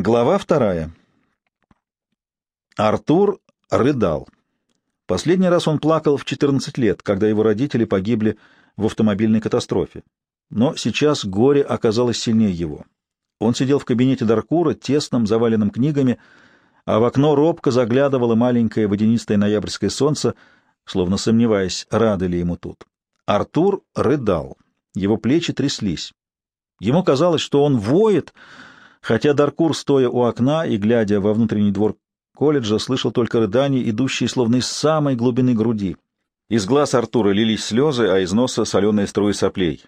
Глава вторая. Артур рыдал. Последний раз он плакал в 14 лет, когда его родители погибли в автомобильной катастрофе. Но сейчас горе оказалось сильнее его. Он сидел в кабинете Даркура, тесном, заваленном книгами, а в окно робко заглядывало маленькое водянистое ноябрьское солнце, словно сомневаясь, рады ли ему тут. Артур рыдал. Его плечи тряслись. Ему казалось, что он воет, хотя Даркур, стоя у окна и глядя во внутренний двор колледжа, слышал только рыдания, идущие словно из самой глубины груди. Из глаз Артура лились слезы, а из носа соленые струи соплей.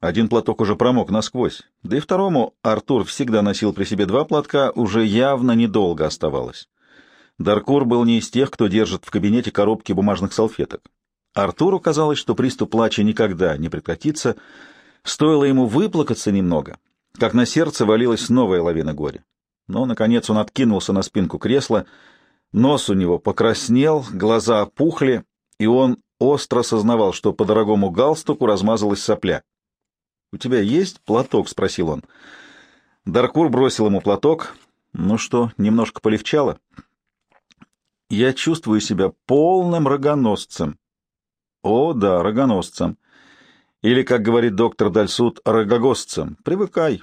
Один платок уже промок насквозь, да и второму Артур всегда носил при себе два платка, уже явно недолго оставалось. Даркур был не из тех, кто держит в кабинете коробки бумажных салфеток. Артуру казалось, что приступ плача никогда не прекратится, стоило ему выплакаться немного — как на сердце валилась новая лавина горя. Но, наконец, он откинулся на спинку кресла, нос у него покраснел, глаза опухли, и он остро сознавал, что по дорогому галстуку размазалась сопля. «У тебя есть платок?» — спросил он. Даркур бросил ему платок. «Ну что, немножко полегчало?» «Я чувствую себя полным рогоносцем». «О, да, рогоносцем. Или, как говорит доктор Дальсуд, рогогосцем. Привыкай.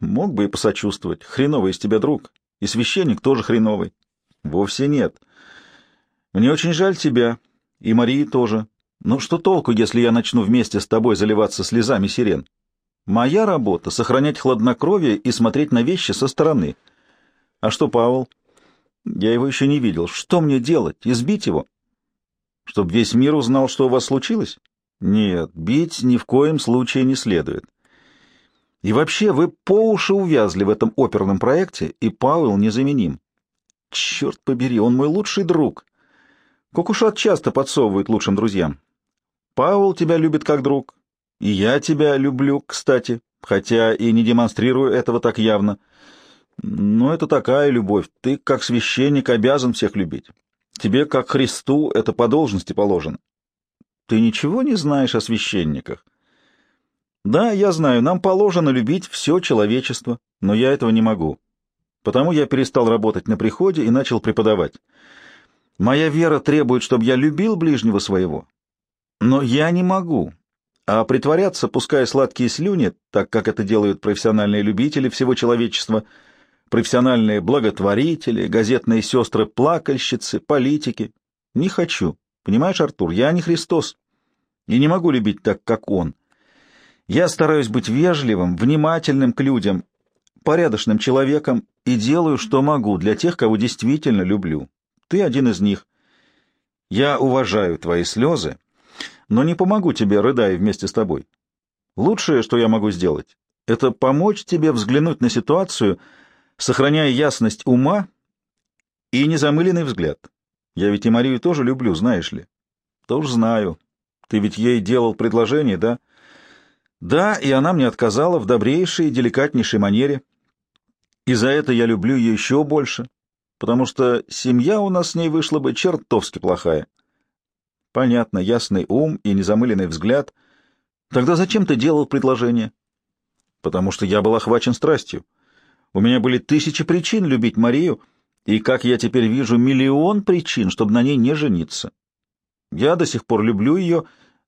Мог бы и посочувствовать. Хреновый из тебя друг. И священник тоже хреновый. Вовсе нет. Мне очень жаль тебя. И Марии тоже. Но что толку, если я начну вместе с тобой заливаться слезами сирен? Моя работа — сохранять хладнокровие и смотреть на вещи со стороны. А что Павел? Я его еще не видел. Что мне делать? Избить его? Чтоб весь мир узнал, что у вас случилось? Нет, бить ни в коем случае не следует. И вообще, вы по уши увязли в этом оперном проекте, и Пауэлл незаменим. Черт побери, он мой лучший друг. Кокушат часто подсовывает лучшим друзьям. Пауэлл тебя любит как друг. И я тебя люблю, кстати, хотя и не демонстрирую этого так явно. Но это такая любовь. Ты, как священник, обязан всех любить. Тебе, как Христу, это по должности положено. Ты ничего не знаешь о священниках? Да, я знаю, нам положено любить все человечество, но я этого не могу. Потому я перестал работать на приходе и начал преподавать. Моя вера требует, чтобы я любил ближнего своего. Но я не могу. А притворяться, пуская сладкие слюни, так как это делают профессиональные любители всего человечества, профессиональные благотворители, газетные сестры-плакальщицы, политики, не хочу. Понимаешь, Артур, я не Христос и не могу любить так, как Он. Я стараюсь быть вежливым, внимательным к людям, порядочным человеком и делаю, что могу для тех, кого действительно люблю. Ты один из них. Я уважаю твои слезы, но не помогу тебе, рыдая вместе с тобой. Лучшее, что я могу сделать, это помочь тебе взглянуть на ситуацию, сохраняя ясность ума и незамыленный взгляд. Я ведь и Марию тоже люблю, знаешь ли? Тоже знаю. Ты ведь ей делал предложение, да? Да, и она мне отказала в добрейшей и деликатнейшей манере. И за это я люблю ее еще больше, потому что семья у нас с ней вышла бы чертовски плохая. Понятно, ясный ум и незамыленный взгляд. Тогда зачем ты делал предложение? Потому что я был охвачен страстью. У меня были тысячи причин любить Марию — и, как я теперь вижу, миллион причин, чтобы на ней не жениться. Я до сих пор люблю ее,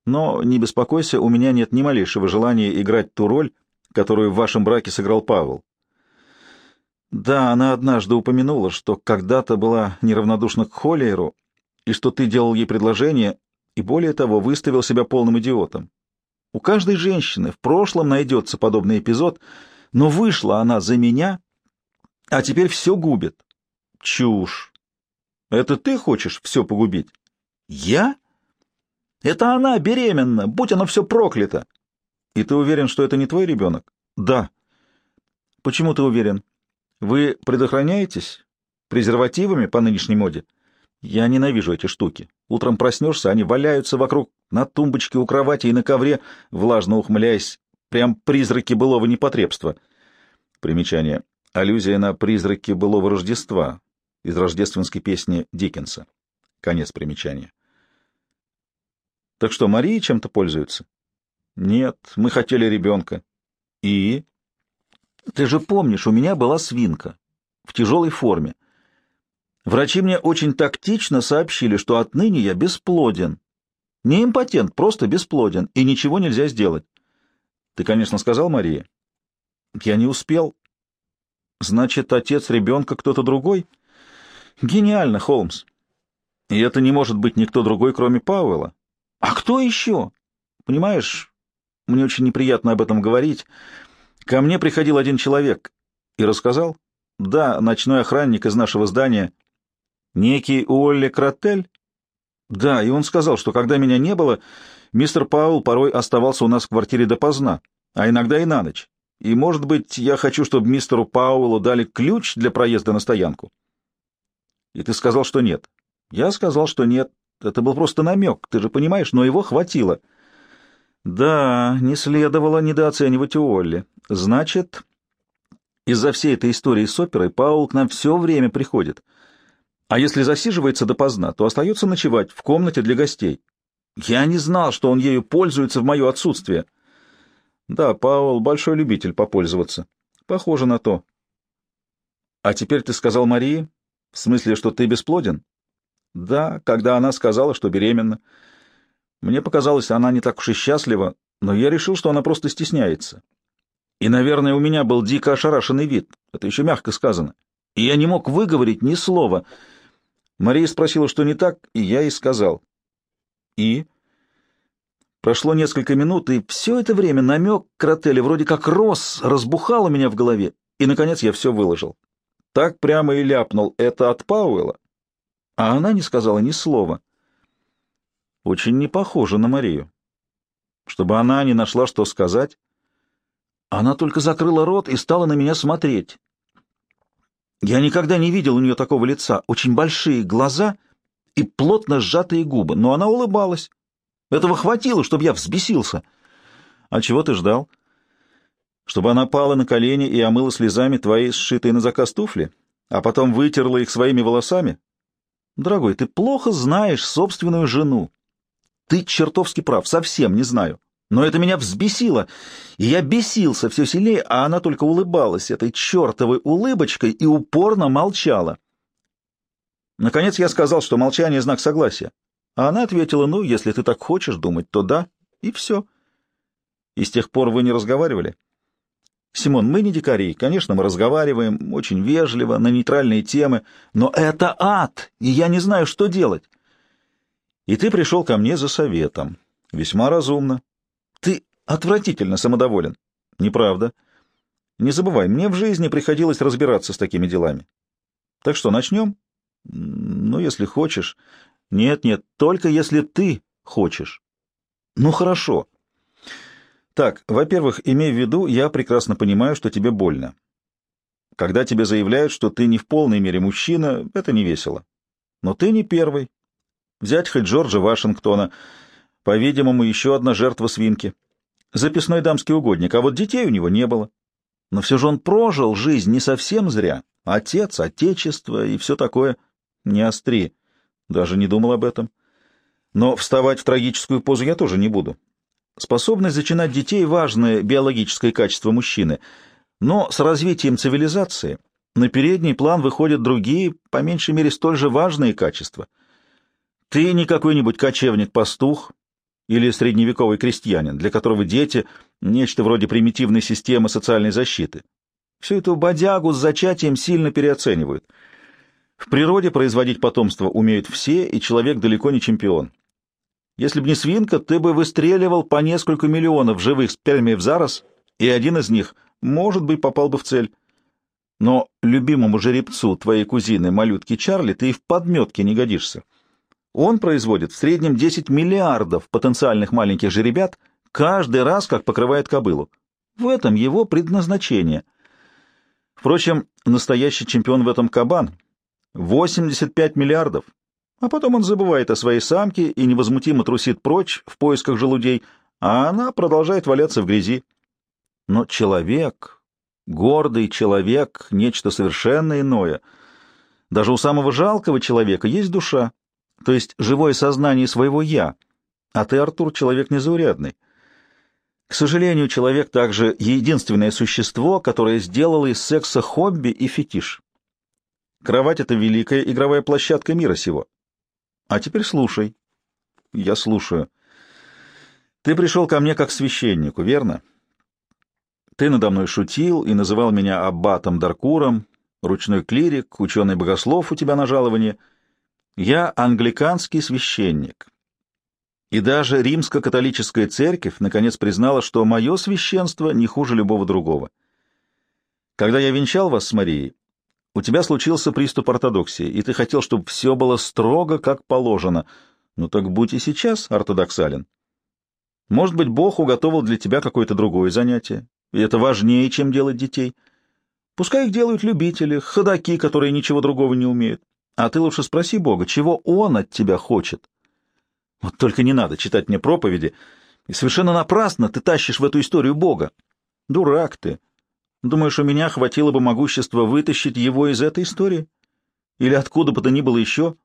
но, не беспокойся, у меня нет ни малейшего желания играть ту роль, которую в вашем браке сыграл Павел. Да, она однажды упомянула, что когда-то была неравнодушна к Холлиеру, и что ты делал ей предложение, и более того, выставил себя полным идиотом. У каждой женщины в прошлом найдется подобный эпизод, но вышла она за меня, а теперь все губит. Чушь. Это ты хочешь все погубить? Я? Это она беременна, будь она все проклято. И ты уверен, что это не твой ребенок? Да. Почему ты уверен? Вы предохраняетесь? Презервативами по нынешней моде? Я ненавижу эти штуки. Утром проснешься, они валяются вокруг, на тумбочке у кровати и на ковре, влажно ухмыляясь, прям призраки былого непотребства. Примечание. Аллюзия на призраки былого Рождества из рождественской песни Диккенса. Конец примечания. Так что, Мария чем-то пользуется? Нет, мы хотели ребенка. И? Ты же помнишь, у меня была свинка. в тяжелой форме. Врачи мне очень тактично сообщили, что отныне я бесплоден. Не импотент, просто бесплоден, и ничего нельзя сделать. Ты, конечно, сказал Марии? Я не успел. Значит, отец ребенка кто-то другой? Гениально, Холмс. И это не может быть никто другой, кроме Пауэлла. А кто еще? Понимаешь, мне очень неприятно об этом говорить. Ко мне приходил один человек и рассказал. Да, ночной охранник из нашего здания. Некий Уолли Кротель? Да, и он сказал, что когда меня не было, мистер Пауэлл порой оставался у нас в квартире допоздна, а иногда и на ночь. И, может быть, я хочу, чтобы мистеру Пауэллу дали ключ для проезда на стоянку. И ты сказал, что нет. Я сказал, что нет. Это был просто намек, ты же понимаешь, но его хватило. Да, не следовало недооценивать Уолли. Значит, из-за всей этой истории с оперой Паул к нам все время приходит. А если засиживается допоздна, то остается ночевать в комнате для гостей. Я не знал, что он ею пользуется в мое отсутствие. Да, Паул большой любитель попользоваться. Похоже на то. А теперь ты сказал Марии? В смысле, что ты бесплоден? Да, когда она сказала, что беременна. Мне показалось, она не так уж и счастлива, но я решил, что она просто стесняется. И, наверное, у меня был дико ошарашенный вид. Это еще мягко сказано. И я не мог выговорить ни слова. Мария спросила, что не так, и я ей сказал. И... Прошло несколько минут, и все это время намек Кротели вроде как рос, разбухал у меня в голове, и, наконец, я все выложил. Так прямо и ляпнул. Это от Пауэлла. А она не сказала ни слова. Очень не похоже на Марию. Чтобы она не нашла, что сказать, она только закрыла рот и стала на меня смотреть. Я никогда не видел у нее такого лица. Очень большие глаза и плотно сжатые губы, но она улыбалась. Этого хватило, чтобы я взбесился. А чего ты ждал? Чтобы она пала на колени и омыла слезами твои сшитые на заказ туфли, а потом вытерла их своими волосами? Дорогой, ты плохо знаешь собственную жену. Ты чертовски прав, совсем не знаю. Но это меня взбесило, и я бесился все сильнее, а она только улыбалась этой чертовой улыбочкой и упорно молчала. Наконец я сказал, что молчание — знак согласия. А она ответила, ну, если ты так хочешь думать, то да, и все. И с тех пор вы не разговаривали? Симон, мы не дикари, конечно, мы разговариваем очень вежливо, на нейтральные темы, но это ад, и я не знаю, что делать. И ты пришел ко мне за советом. Весьма разумно. Ты отвратительно самодоволен. Неправда. Не забывай, мне в жизни приходилось разбираться с такими делами. Так что, начнем? Ну, если хочешь. Нет, нет, только если ты хочешь. Ну, хорошо. Так, во-первых, имей в виду, я прекрасно понимаю, что тебе больно. Когда тебе заявляют, что ты не в полной мере мужчина, это не весело. Но ты не первый. Взять хоть Джорджа Вашингтона — по-видимому, еще одна жертва свинки. Записной дамский угодник, а вот детей у него не было. Но все же он прожил жизнь не совсем зря. Отец, отечество и все такое. Не остри. Даже не думал об этом. Но вставать в трагическую позу я тоже не буду. Способность зачинать детей — важное биологическое качество мужчины. Но с развитием цивилизации на передний план выходят другие, по меньшей мере, столь же важные качества. Ты не какой-нибудь кочевник-пастух, или средневековый крестьянин, для которого дети — нечто вроде примитивной системы социальной защиты. Всю эту бодягу с зачатием сильно переоценивают. В природе производить потомство умеют все, и человек далеко не чемпион. Если бы не свинка, ты бы выстреливал по несколько миллионов живых спермий в зараз, и один из них, может быть, попал бы в цель. Но любимому жеребцу твоей кузины, малютки Чарли, ты и в подметке не годишься. Он производит в среднем 10 миллиардов потенциальных маленьких жеребят каждый раз, как покрывает кобылу. В этом его предназначение. Впрочем, настоящий чемпион в этом кабан. 85 миллиардов. А потом он забывает о своей самке и невозмутимо трусит прочь в поисках желудей, а она продолжает валяться в грязи. Но человек, гордый человек, нечто совершенно иное. Даже у самого жалкого человека есть душа то есть живое сознание своего «я», а ты, Артур, человек незаурядный. К сожалению, человек также единственное существо, которое сделало из секса хобби и фетиш. Кровать — это великая игровая площадка мира сего. А теперь слушай. Я слушаю. Ты пришел ко мне как священнику, верно? Ты надо мной шутил и называл меня аббатом Даркуром, ручной клирик, ученый-богослов у тебя на жаловании. Я англиканский священник. И даже римско-католическая церковь наконец признала, что мое священство не хуже любого другого. Когда я венчал вас с Марией, у тебя случился приступ ортодоксии, и ты хотел, чтобы все было строго, как положено. Ну так будь и сейчас ортодоксален. Может быть, Бог уготовил для тебя какое-то другое занятие, и это важнее, чем делать детей. Пускай их делают любители, ходаки, которые ничего другого не умеют. А ты лучше спроси Бога, чего Он от тебя хочет. Вот только не надо читать мне проповеди, и совершенно напрасно ты тащишь в эту историю Бога. Дурак ты. Думаешь, у меня хватило бы могущества вытащить его из этой истории? Или откуда бы то ни было еще?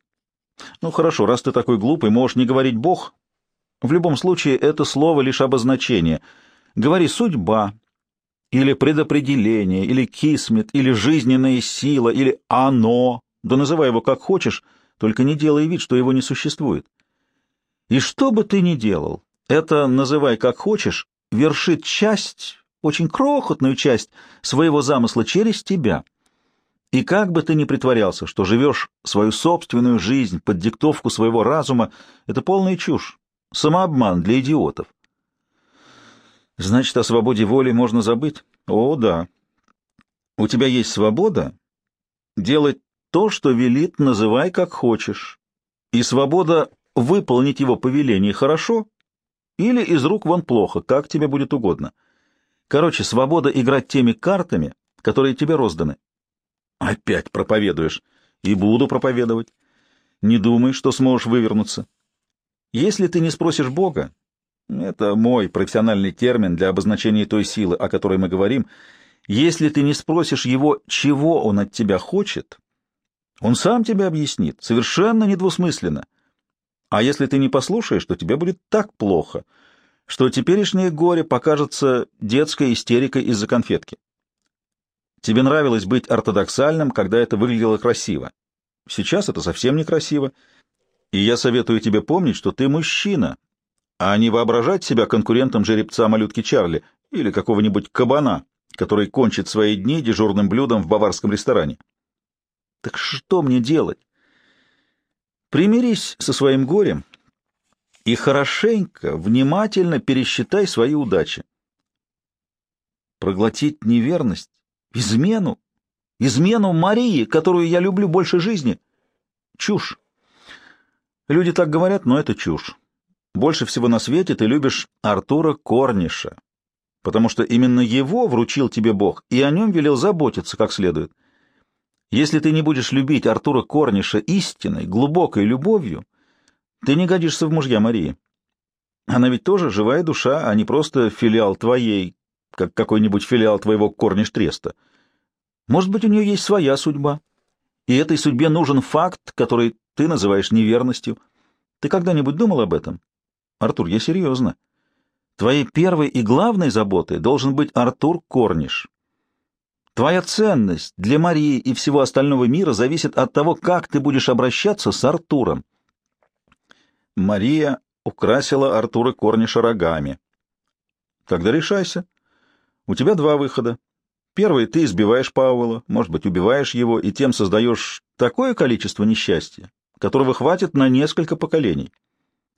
Ну, хорошо, раз ты такой глупый, можешь не говорить «Бог». В любом случае, это слово лишь обозначение. Говори «судьба», или «предопределение», или «кисмет», или «жизненная сила», или «оно». Да называй его как хочешь, только не делай вид, что его не существует. И что бы ты ни делал, это, называй как хочешь, вершит часть очень крохотную часть своего замысла через тебя. И как бы ты ни притворялся, что живешь свою собственную жизнь под диктовку своего разума, это полная чушь, самообман для идиотов. Значит, о свободе воли можно забыть? О, да. У тебя есть свобода делать то, что велит, называй как хочешь. И свобода выполнить его повеление хорошо или из рук вон плохо, как тебе будет угодно. Короче, свобода играть теми картами, которые тебе розданы. Опять проповедуешь. И буду проповедовать. Не думай, что сможешь вывернуться. Если ты не спросишь Бога, это мой профессиональный термин для обозначения той силы, о которой мы говорим, если ты не спросишь его, чего он от тебя хочет, он сам тебе объяснит, совершенно недвусмысленно. А если ты не послушаешь, то тебе будет так плохо — что теперешнее горе покажется детской истерикой из-за конфетки. Тебе нравилось быть ортодоксальным, когда это выглядело красиво. Сейчас это совсем некрасиво. И я советую тебе помнить, что ты мужчина, а не воображать себя конкурентом жеребца малютки Чарли или какого-нибудь кабана, который кончит свои дни дежурным блюдом в баварском ресторане. Так что мне делать? Примирись со своим горем и хорошенько, внимательно пересчитай свои удачи. Проглотить неверность, измену, измену Марии, которую я люблю больше жизни. Чушь. Люди так говорят, но это чушь. Больше всего на свете ты любишь Артура Корниша, потому что именно его вручил тебе Бог, и о нем велел заботиться как следует. Если ты не будешь любить Артура Корниша истинной, глубокой любовью, ты не годишься в мужья Марии. Она ведь тоже живая душа, а не просто филиал твоей, как какой-нибудь филиал твоего корниш-треста. Может быть, у нее есть своя судьба. И этой судьбе нужен факт, который ты называешь неверностью. Ты когда-нибудь думал об этом? Артур, я серьезно. Твоей первой и главной заботой должен быть Артур Корниш. Твоя ценность для Марии и всего остального мира зависит от того, как ты будешь обращаться с Артуром. Мария украсила Артура Корниша рогами. Тогда решайся. У тебя два выхода. Первый — ты избиваешь Пауэлла, может быть, убиваешь его, и тем создаешь такое количество несчастья, которого хватит на несколько поколений.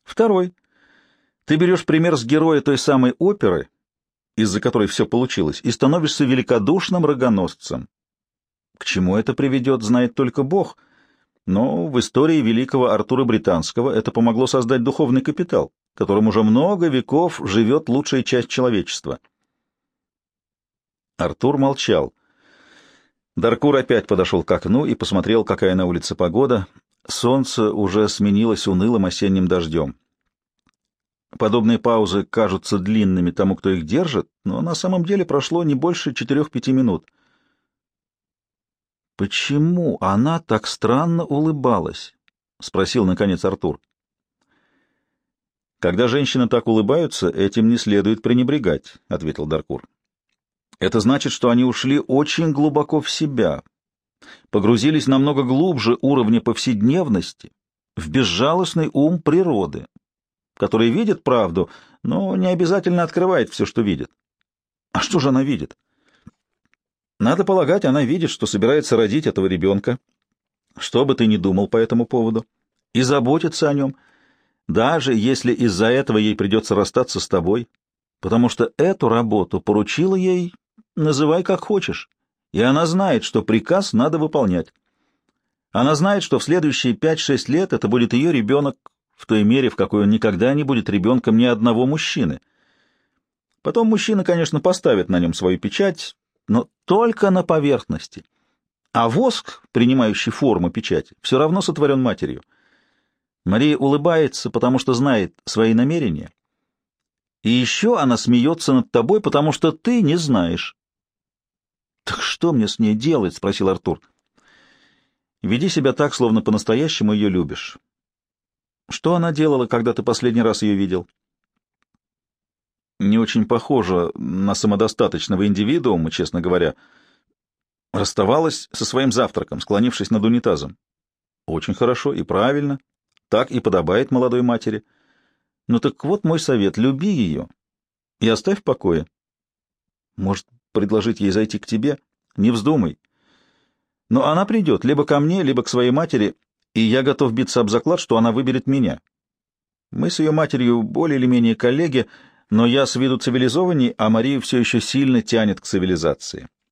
Второй — ты берешь пример с героя той самой оперы, из-за которой все получилось, и становишься великодушным рогоносцем. К чему это приведет, знает только Бог — но в истории великого Артура Британского это помогло создать духовный капитал, которым уже много веков живет лучшая часть человечества. Артур молчал. Даркур опять подошел к окну и посмотрел, какая на улице погода. Солнце уже сменилось унылым осенним дождем. Подобные паузы кажутся длинными тому, кто их держит, но на самом деле прошло не больше четырех-пяти минут — «Почему она так странно улыбалась?» — спросил, наконец, Артур. «Когда женщины так улыбаются, этим не следует пренебрегать», — ответил Даркур. «Это значит, что они ушли очень глубоко в себя, погрузились намного глубже уровня повседневности, в безжалостный ум природы, который видит правду, но не обязательно открывает все, что видит. А что же она видит? Надо полагать, она видит, что собирается родить этого ребенка, что бы ты ни думал по этому поводу, и заботится о нем, даже если из-за этого ей придется расстаться с тобой, потому что эту работу поручила ей, называй как хочешь, и она знает, что приказ надо выполнять. Она знает, что в следующие 5-6 лет это будет ее ребенок в той мере, в какой он никогда не будет ребенком ни одного мужчины. Потом мужчина, конечно, поставит на нем свою печать, но только на поверхности. А воск, принимающий форму печати, все равно сотворен матерью. Мария улыбается, потому что знает свои намерения. И еще она смеется над тобой, потому что ты не знаешь. — Так что мне с ней делать? — спросил Артур. — Веди себя так, словно по-настоящему ее любишь. Что она делала, когда ты последний раз ее видел? Не очень похожа на самодостаточного индивидуума, честно говоря. Расставалась со своим завтраком, склонившись над унитазом. Очень хорошо и правильно. Так и подобает молодой матери. Ну так вот мой совет — люби ее и оставь в покое. Может, предложить ей зайти к тебе? Не вздумай. Но она придет либо ко мне, либо к своей матери, и я готов биться об заклад, что она выберет меня. Мы с ее матерью более или менее коллеги, но я с виду цивилизованней, а Марию все еще сильно тянет к цивилизации.